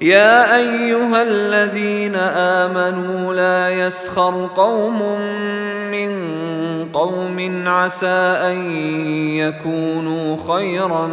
يا ايها الذين امنوا لا يسخر قوم من قوم عسى ان يكونوا خيرا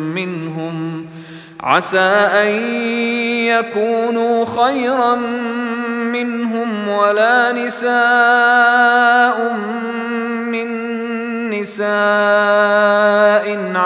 منهم عسى ان يكونوا خيرا منهم ولا نساء من نساء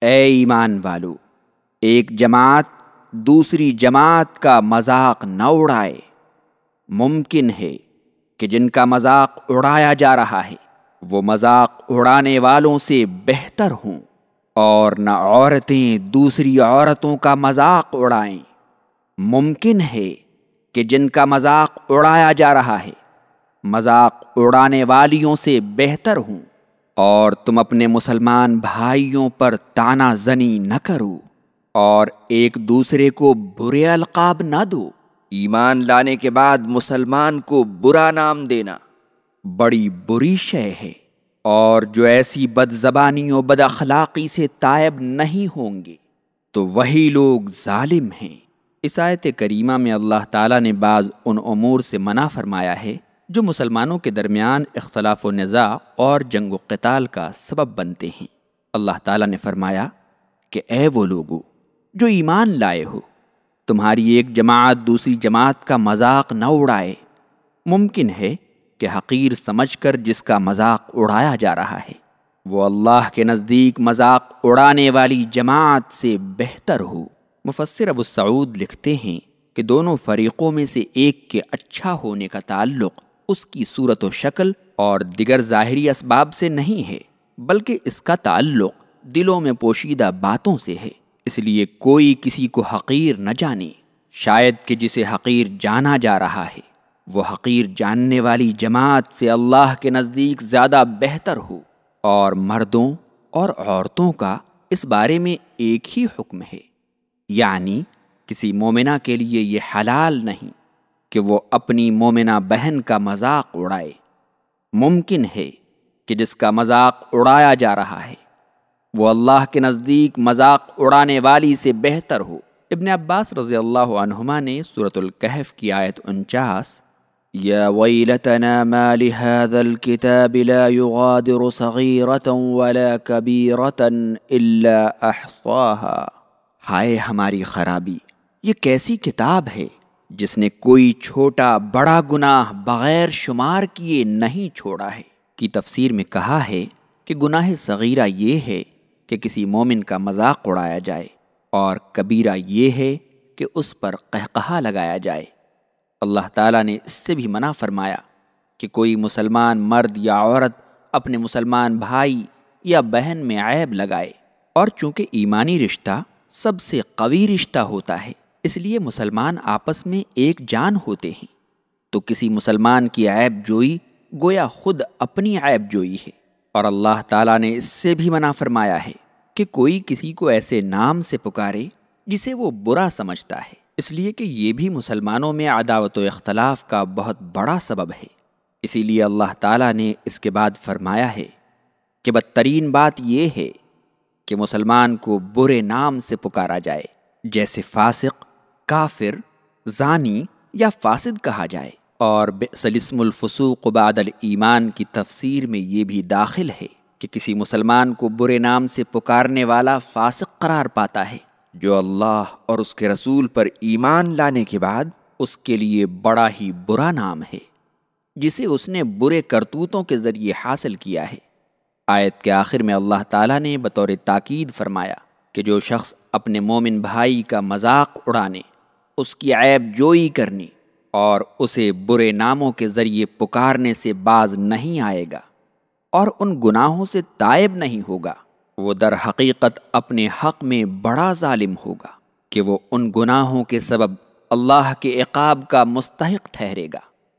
اے ایمان والو، ایک جماعت دوسری جماعت کا مذاق نہ اڑائے۔ ممکن ہے کہ جن کا مذاق اڑایا جا رہا ہے، وہ مذاق اڑانے والوں سے بہتر ہوں اور نہ عورتیں دوسری عورتوں کا مذاق اڑائیں۔ ممکن ہے کہ جن کا مذاق اڑایا جا رہا ہے، مذاق اڑانے والیوں سے بہتر ہوں۔ اور تم اپنے مسلمان بھائیوں پر تانا زنی نہ کرو اور ایک دوسرے کو برے القاب نہ دو۔ ایمان لانے کے بعد مسلمان کو برا نام دینا بڑی بری شے ہے۔ اور جو ایسی بد زبانی و بد اخلاقی سے تائب نہیں ہوں گے، تو وہی لوگ ظالم ہیں۔ اس آیت کریمہ میں اللہ تعالیٰ نے بعض ان امور سے منع فرمایا ہے۔ جو مسلمانوں کے درمیان اختلاف و نزاع اور جنگ و قتال کا سبب بنتے ہیں۔ اللہ تعالیٰ نے فرمایا کہ اے وہ لوگو، جو ایمان لائے ہو، تمہاری ایک جماعت دوسری جماعت کا مذاق نہ اڑائے۔ ممکن ہے کہ حقیر سمجھ کر جس کا مذاق اڑایا جا رہا ہے، وہ اللہ کے نزدیک مذاق اڑانے والی جماعت سے بہتر ہو۔ مفسر ابو سعود لکھتے ہیں کہ دونوں فریقوں میں سے ایک کے اچھا ہونے کا تعلق اس کی صورت و شکل اور دیگر ظاہری اسباب سے نہیں ہے، بلکہ اس کا تعلق دلوں میں پوشیدہ باتوں سے ہے۔ اس لیے کوئی کسی کو حقیر نہ جانے۔ شاید کہ جسے حقیر جانا جا رہا ہے، وہ حقیر جاننے والی جماعت سے اللہ کے نزدیک زیادہ بہتر ہو۔ اور مردوں اور عورتوں کا اس بارے میں ایک ہی حکم ہے۔ یعنی کسی مومنہ کے لیے یہ حلال نہیں۔ کہ وہ اپنی مومنہ بہن کا مذاق اڑائے۔ ممکن ہے کہ جس کا مذاق اڑایا جا رہا ہے، وہ اللہ کے نزدیک مذاق اڑانے والی سے بہتر ہو۔ ابن عباس رضی اللہ عنہما نے صورت الکحف کی آیت انچاس، یا ویلتنا ما لهذا الكتاب لا يغادر صغیرة ولا كبیرة الا احصاها۔ ہائے ہماری خرابی، یہ کیسی کتاب ہے؟ جس نے کوئی چھوٹا بڑا گناہ بغیر شمار کیے نہیں چھوڑا ہے۔ کی تفسیر میں کہا ہے کہ گناہ صغیرہ یہ ہے کہ کسی مومن کا مذاق اڑایا جائے اور کبیرہ یہ ہے کہ اس پر قہقہا لگایا جائے۔ اللہ تعالیٰ نے اس سے بھی منع فرمایا کہ کوئی مسلمان مرد یا عورت اپنے مسلمان بھائی یا بہن میں عیب لگائے اور چونکہ ایمانی رشتہ سب سے قوی رشتہ ہوتا ہے۔ اس لیے مسلمان آپس میں ایک جان ہوتے ہیں۔ تو کسی مسلمان کی عیب جوئی، گویا خود اپنی عیب جوئی ہے۔ اور اللہ تعالیٰ نے اس سے بھی منع فرمایا ہے کہ کوئی کسی کو ایسے نام سے پکارے جسے وہ برا سمجھتا ہے۔ اس لیے کہ یہ بھی مسلمانوں میں عداوت و اختلاف کا بہت بڑا سبب ہے۔ اسی لیے اللہ تعالیٰ نے اس کے بعد فرمایا ہے کہ بدترین بات یہ ہے کہ مسلمان کو برے نام سے پکارا جائے، جیسے فاسق کافر، زانی یا فاسد کہا جائے۔ اور بسلسم الفسوق بعد الایمان کی تفسیر میں یہ بھی داخل ہے کہ کسی مسلمان کو برے نام سے پکارنے والا فاسق قرار پاتا ہے، جو اللہ اور اس کے رسول پر ایمان لانے کے بعد اس کے لیے بڑا ہی برا نام ہے، جسے اس نے برے کرتوتوں کے ذریعے حاصل کیا ہے۔ آیت کے آخر میں اللہ تعالیٰ نے بطور تاکید فرمایا کہ جو شخص اپنے مومن بھائی کا مذاق اڑانے اس کی عیب جوئی کرنی اور اسے برے ناموں کے ذریعے پکارنے سے باز نہیں آئے گا اور ان گناہوں سے تائب نہیں ہوگا۔ وہ در حقیقت اپنے حق میں بڑا ظالم ہوگا کہ وہ ان گناہوں کے سبب اللہ کے عقاب کا مستحق ٹھہرے گا۔